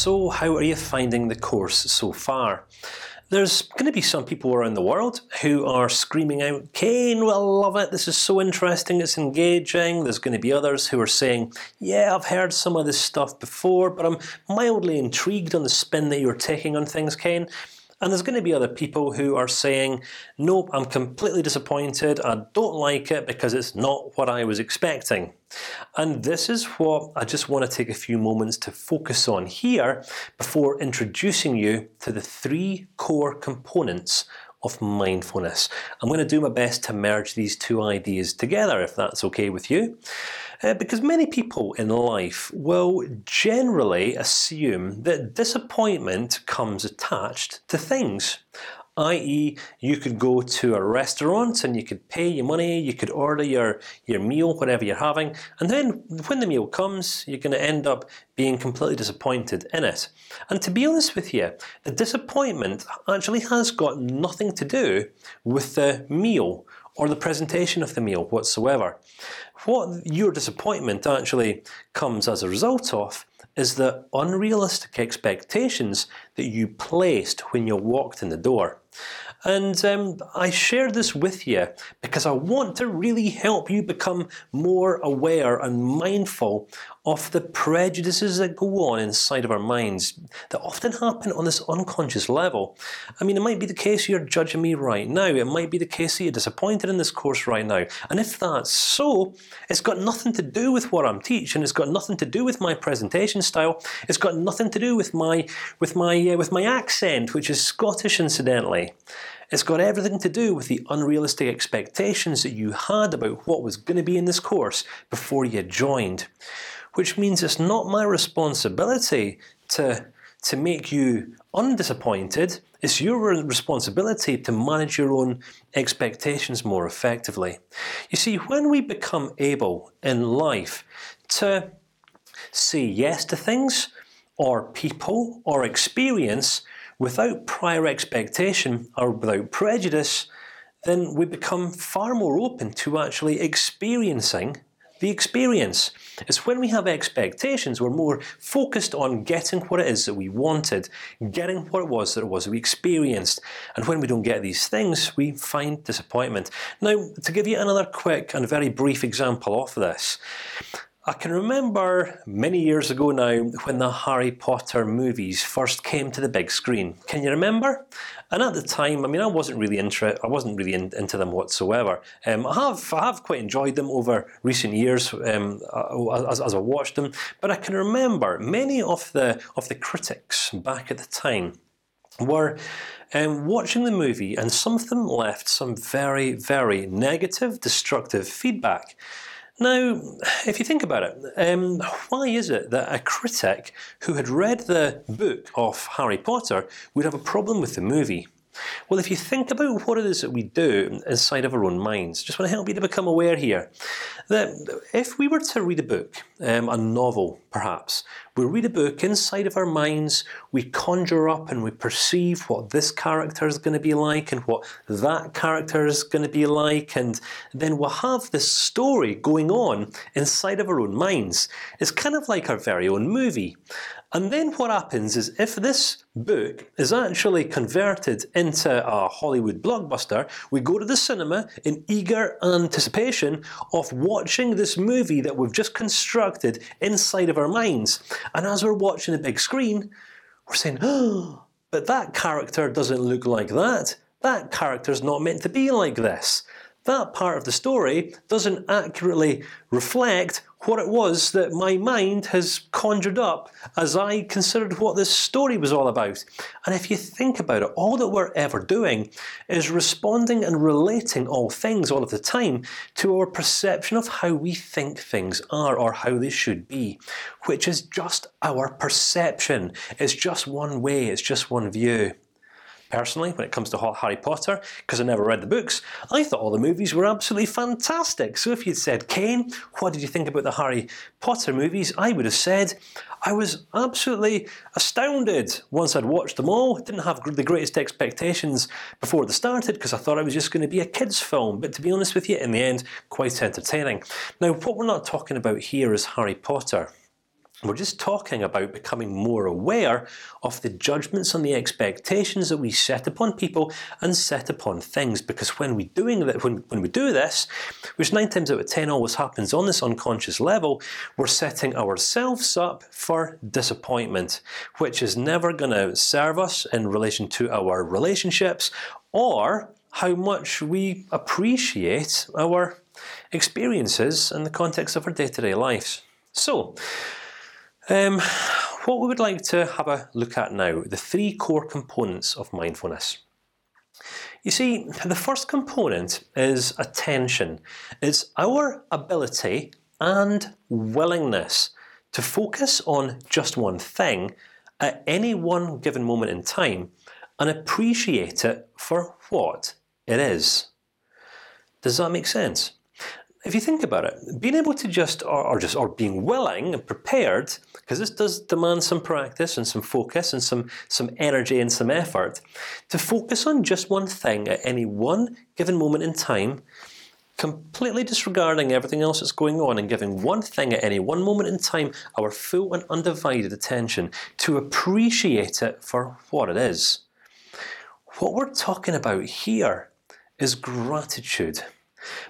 So, how are you finding the course so far? There's going to be some people around the world who are screaming out, "Kain, will love it. This is so interesting. It's engaging." There's going to be others who are saying, "Yeah, I've heard some of this stuff before, but I'm mildly intrigued on the spin that you're taking on things, Kain." And there's going to be other people who are saying, "Nope, I'm completely disappointed. I don't like it because it's not what I was expecting." And this is what I just want to take a few moments to focus on here before introducing you to the three core components of mindfulness. I'm going to do my best to merge these two ideas together, if that's okay with you. Uh, because many people in life will generally assume that disappointment comes attached to things. I.e., you could go to a restaurant and you could pay your money, you could order your your meal, whatever you're having, and then when the meal comes, you're going to end up being completely disappointed in it. And to be honest with you, the disappointment actually has got nothing to do with the meal or the presentation of the meal whatsoever. What your disappointment actually comes as a result of is the unrealistic expectations that you placed when you walked in the door. And um, I share this with you because I want to really help you become more aware and mindful of the prejudices that go on inside of our minds that often happen on this unconscious level. I mean, it might be the case you're judging me right now. It might be the case that you're disappointed in this course right now. And if that's so, it's got nothing to do with what I'm teaching. It's got nothing to do with my presentation style. It's got nothing to do with my with my uh, with my accent, which is Scottish, incidentally. It's got everything to do with the unrealistic expectations that you had about what was going to be in this course before you joined, which means it's not my responsibility to to make you undisappointed. It's your responsibility to manage your own expectations more effectively. You see, when we become able in life to say yes to things, or people, or experience without prior expectation or without prejudice, then we become far more open to actually experiencing the experience. It's when we have expectations, we're more focused on getting what it is that we wanted, getting what it was that it was that we experienced, and when we don't get these things, we find disappointment. Now, to give you another quick and very brief example of this. I can remember many years ago now when the Harry Potter movies first came to the big screen. Can you remember? And at the time, I mean, I wasn't really into I wasn't really in, into them whatsoever. Um, I have I have quite enjoyed them over recent years um, as, as I watched them. But I can remember many of the of the critics back at the time were um, watching the movie, and some of them left some very very negative, destructive feedback. Now, if you think about it, um, why is it that a critic who had read the book of Harry Potter would have a problem with the movie? Well, if you think about what it is that we do inside of our own minds, just want to help you to become aware here that if we were to read a book, um, a novel, perhaps, we read a book inside of our minds, we conjure up and we perceive what this character is going to be like and what that character is going to be like, and then we'll have this story going on inside of our own minds. It's kind of like our very own movie. And then what happens is, if this book is actually converted into a Hollywood blockbuster, we go to the cinema in eager anticipation of watching this movie that we've just constructed inside of our minds. And as we're watching the big screen, we're saying, "Oh, but that character doesn't look like that. That character's not meant to be like this." That part of the story doesn't accurately reflect what it was that my mind has conjured up as I considered what this story was all about. And if you think about it, all that we're ever doing is responding and relating all things all of the time to our perception of how we think things are or how they should be, which is just our perception. It's just one way. It's just one view personally when it comes to Harry Potter because I never read the books. I thought all the movies were absolutely fantastic. So if you'd said, Kain, what did you think about the Harry Potter movies? I would have said, I was absolutely astounded once I'd watched them all. Didn't have the greatest expectations before they started because I thought it was just going to be a kids' film. But to be honest with you, in the end, quite entertaining. Now, what we're not talking about here is Harry Potter. We're just talking about becoming more aware of the judgments and the expectations that we set upon people and set upon things. Because when we doing that, when when we do this, which nine times out of ten always happens on this unconscious level, we're setting ourselves up for disappointment, which is never going to serve us in relation to our relationships or how much we appreciate our experiences in the context of our day-to-day -day lives. So. Um, what we would like to have a look at now: the three core components of mindfulness. You see, the first component is attention. It's our ability and willingness to focus on just one thing at any one given moment in time and appreciate it for what it is. Does that make sense? If you think about it, being able to just or, or just or being willing and prepared, because this does demand some practice and some focus and some some energy and some effort, to focus on just one thing at any one given moment in time, completely disregarding everything else that's going on and giving one thing at any one moment in time our full and undivided attention to appreciate it for what it is. What we're talking about here is gratitude.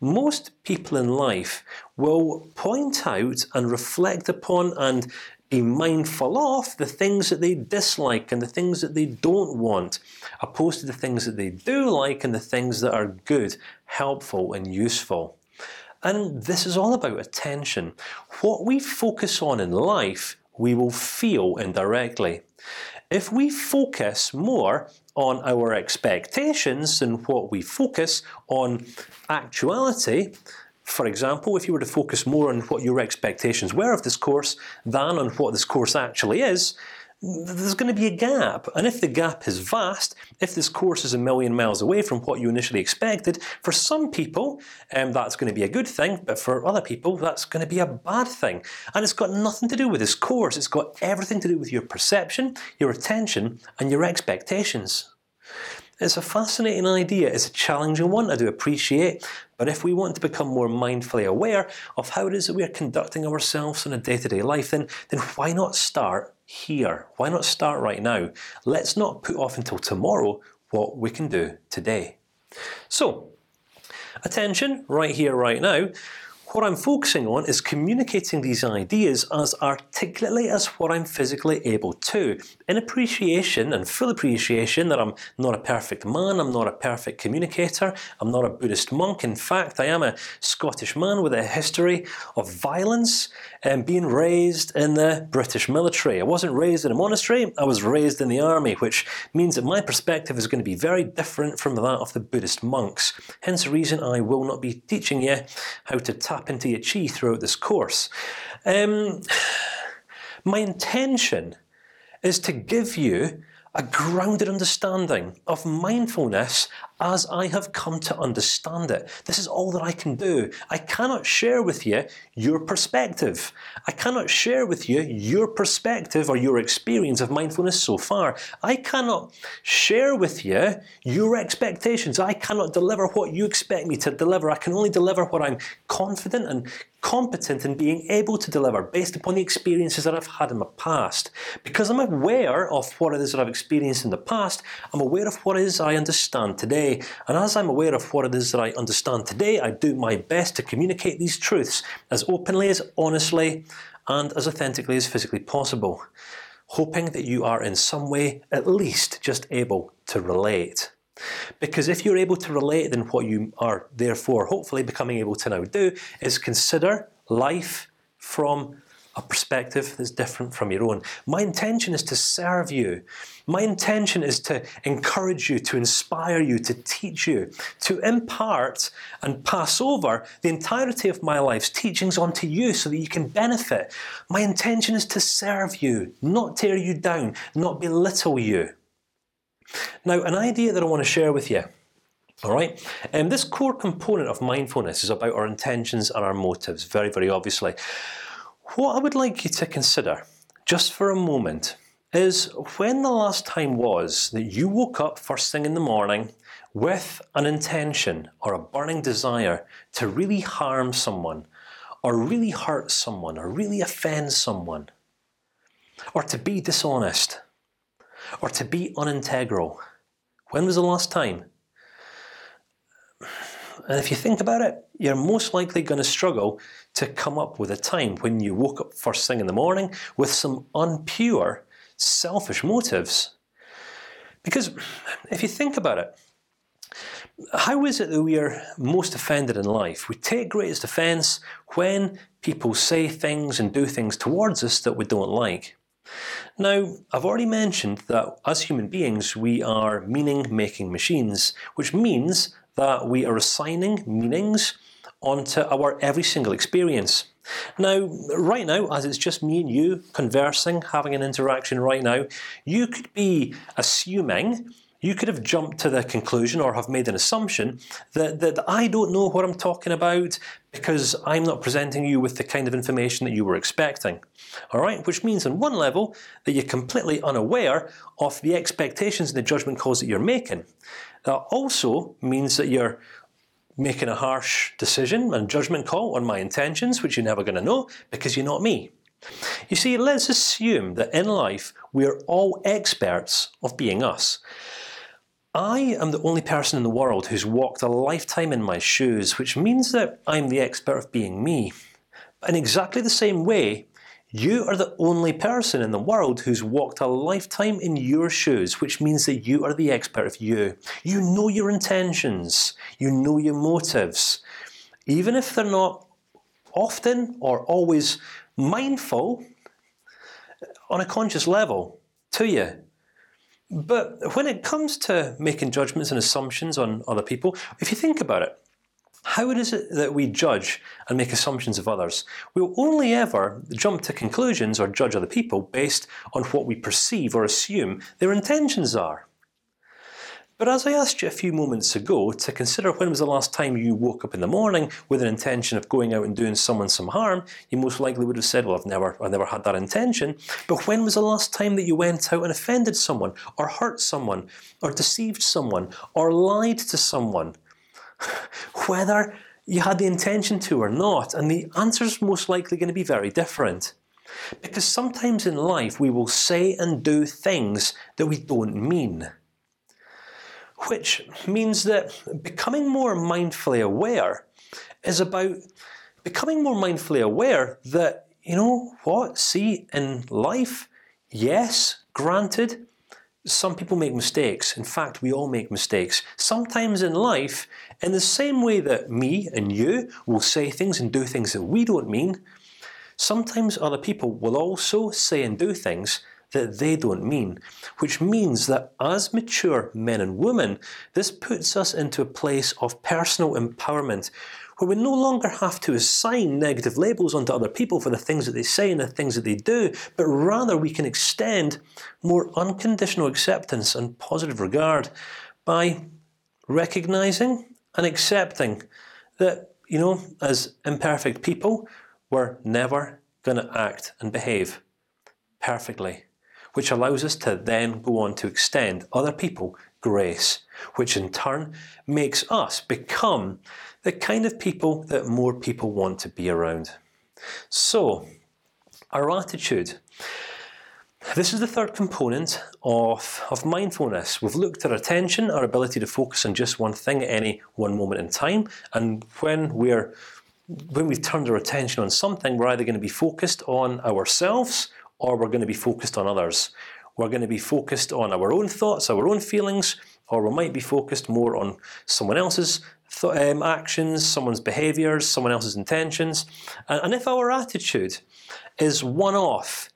Most people in life will point out and reflect upon and be mindful of the things that they dislike and the things that they don't want, opposed to the things that they do like and the things that are good, helpful, and useful. And this is all about attention. What we focus on in life, we will feel indirectly. If we focus more on our expectations and what we focus on actuality. For example, if you were to focus more on what your expectations were of this course than on what this course actually is, there's going to be a gap. And if the gap is vast, if this course is a million miles away from what you initially expected, for some people um, that's going to be a good thing, but for other people that's going to be a bad thing. And it's got nothing to do with this course. It's got everything to do with your perception, your attention, and your expectations. It's a fascinating idea. It's a challenging one. I do appreciate. But if we want to become more mindfully aware of how it is that we are conducting ourselves in a day-to-day -day life, then then why not start here? Why not start right now? Let's not put off until tomorrow what we can do today. So, attention, right here, right now. What I'm focusing on is communicating these ideas as articulately as what I'm physically able to, in appreciation and full appreciation that I'm not a perfect man, I'm not a perfect communicator, I'm not a Buddhist monk. In fact, I am a Scottish man with a history of violence and being raised in the British military. I wasn't raised in a monastery; I was raised in the army, which means that my perspective is going to be very different from that of the Buddhist monks. Hence the reason I will not be teaching you how to tap tap into your chi throughout this course. Um, my intention is to give you a grounded understanding of mindfulness as I have come to understand it. This is all that I can do. I cannot share with you your perspective. I cannot share with you your perspective or your experience of mindfulness so far. I cannot share with you your expectations. I cannot deliver what you expect me to deliver. I can only deliver what I'm confident and competent in being able to deliver based upon the experiences that I've had in the past. Because I'm aware of what it is that I've experienced in the past, I'm aware of what it is I understand today and as I'm aware of what it is that I understand today, I do my best to communicate these truths as openly, as honestly, and as authentically as physically possible, hoping that you are in some way, at least, just able to relate. Because if you're able to relate, then what you are therefore hopefully becoming able to now do is consider life from a perspective that's different from your own. My intention is to serve you. My intention is to encourage you, to inspire you, to teach you, to impart and pass over the entirety of my life's teachings onto you, so that you can benefit. My intention is to serve you, not tear you down, not belittle you. Now, an idea that I want to share with you. All right, and um, this core component of mindfulness is about our intentions and our motives. Very, very obviously. What I would like you to consider, just for a moment, is when the last time was that you woke up first thing in the morning with an intention or a burning desire to really harm someone, or really hurt someone, or really offend someone. or to be dishonest, or to be unintegral. When was the last time? And if you think about it, you're most likely going to struggle to come up with a time when you woke up first thing in the morning with some unpure, selfish motives. Because if you think about it, how is it that we are most offended in life? We take greatest offence when people say things and do things towards us that we don't like. Now, I've already mentioned that as human beings, we are meaning-making machines, which means that we are assigning meanings onto our every single experience. Now, right now, as it's just me and you conversing, having an interaction right now, you could be assuming you could have jumped to the conclusion or have made an assumption that, that I don't know what I'm talking about because I'm not presenting you with the kind of information that you were expecting. All right, which means on one level that you're completely unaware of the expectations and the judgment calls that you're making. That also means that you're making a harsh decision and judgment call on my intentions, which you're never going to know because you're not me. You see, let's assume that in life we are all experts of being us. I am the only person in the world who's walked a lifetime in my shoes, which means that I'm the expert of being me. In exactly the same way, you are the only person in the world who's walked a lifetime in your shoes, which means that you are the expert of you. You know your intentions. You know your motives, even if they're not often or always mindful on a conscious level to you. But when it comes to making judgments and assumptions on other people, if you think about it, how is it that we judge and make assumptions of others? We'll only ever jump to conclusions or judge other people based on what we perceive or assume their intentions are. But as I asked you a few moments ago to consider when was the last time you woke up in the morning with an intention of going out and doing someone some harm, you most likely would have said, "Well, I've never, I've never had that intention." But when was the last time that you went out and offended someone, or hurt someone, or deceived someone, or lied to someone, whether you had the intention to or not? And the answer is most likely going to be very different. Because sometimes in life we will say and do things that we don't mean which means that becoming more mindfully aware is about becoming more mindfully aware that you know what. See, in life, yes, granted, some people make mistakes. In fact, we all make mistakes. Sometimes in life, in the same way that me and you will say things and do things that we don't mean, sometimes other people will also say and do things that they don't mean, which means that as mature men and women, this puts us into a place of personal empowerment, where we no longer have to assign negative labels onto other people for the things that they say and the things that they do, but rather we can extend more unconditional acceptance and positive regard by recognizing and accepting that you know, as imperfect people, we're never going to act and behave perfectly which allows us to then go on to extend other people grace, which in turn makes us become the kind of people that more people want to be around. So, our attitude. This is the third component of of mindfulness. We've looked at attention, our ability to focus on just one thing at any one moment in time, and when we're when we've turned our attention on something, we're either going to be focused on ourselves or we're going to be focused on others. We're going to be focused on our own thoughts, our own feelings, or we might be focused more on someone else's um, actions, someone's behaviors, someone else's intentions. And, and if our attitude is one-off,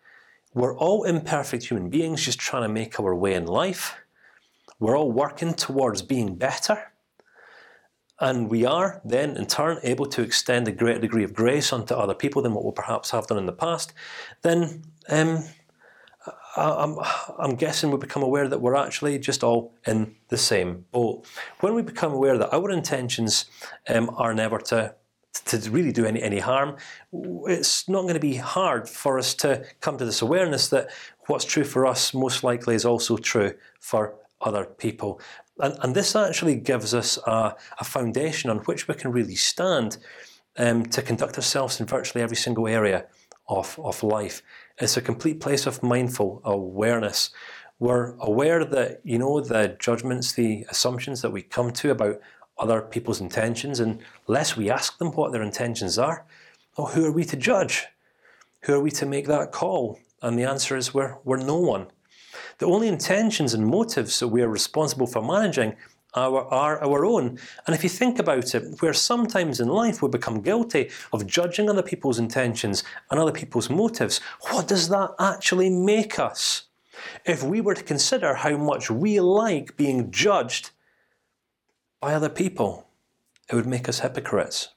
we're all imperfect human beings just trying to make our way in life. We're all working towards being better and we are then in turn able to extend a greater degree of grace onto other people than what we perhaps have done in the past, then um, I'm, I'm guessing we become aware that we're actually just all in the same boat. When we become aware that our intentions um, are never to to really do any any harm, it's not going to be hard for us to come to this awareness that what's true for us most likely is also true for other people. And, and this actually gives us a, a, foundation on which we can really stand um, to conduct ourselves in virtually every single area of of life. It's a complete place of mindful awareness. We're aware that you know the judgments, the assumptions that we come to about other people's intentions, and unless we ask them what their intentions are, well, who are we to judge? Who are we to make that call? And the answer is we're we're no one. The only intentions and motives that we are responsible for managing our, are our own. And if you think about it, where sometimes in life we become guilty of judging other people's intentions and other people's motives, what does that actually make us? If we were to consider how much we like being judged by other people, it would make us hypocrites.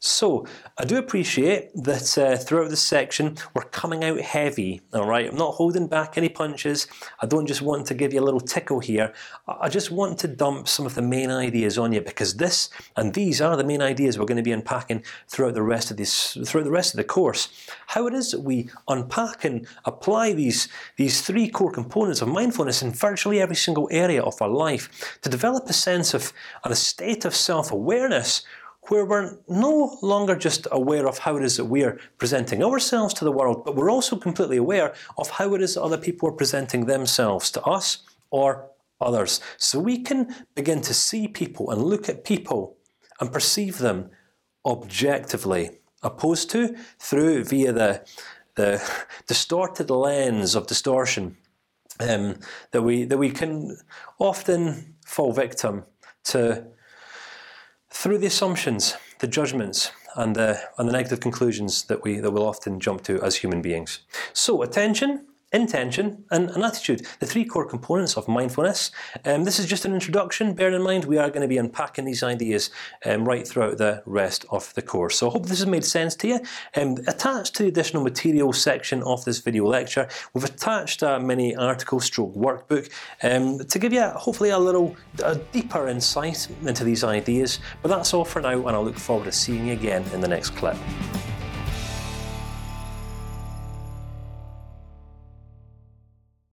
So I do appreciate that uh, throughout this section we're coming out heavy. All right, I'm not holding back any punches. I don't just want to give you a little tickle here. I just want to dump some of the main ideas on you because this and these are the main ideas we're going to be unpacking throughout the rest of this throughout the rest of the course. How it is that we unpack and apply these these three core components of mindfulness in virtually every single area of our life to develop a sense of and a state of self-awareness where we're no longer just aware of how it is that we are presenting ourselves to the world, but we're also completely aware of how it is that other people are presenting themselves to us or others. So we can begin to see people and look at people and perceive them objectively, opposed to through via the the distorted lens of distortion um, that we that we can often fall victim to through the assumptions, the judgments, and the and the negative conclusions that we that we'll often jump to as human beings. So attention intention, and an attitude. The three core components of mindfulness. Um, this is just an introduction. Bear in mind, we are going to be unpacking these ideas um, right throughout the rest of the course. So I hope this has made sense to you. Um, attached to the additional material section of this video lecture, we've attached a mini article stroke workbook um, to give you hopefully a little a deeper insight into these ideas. But that's all for now, and I look forward to seeing you again in the next clip.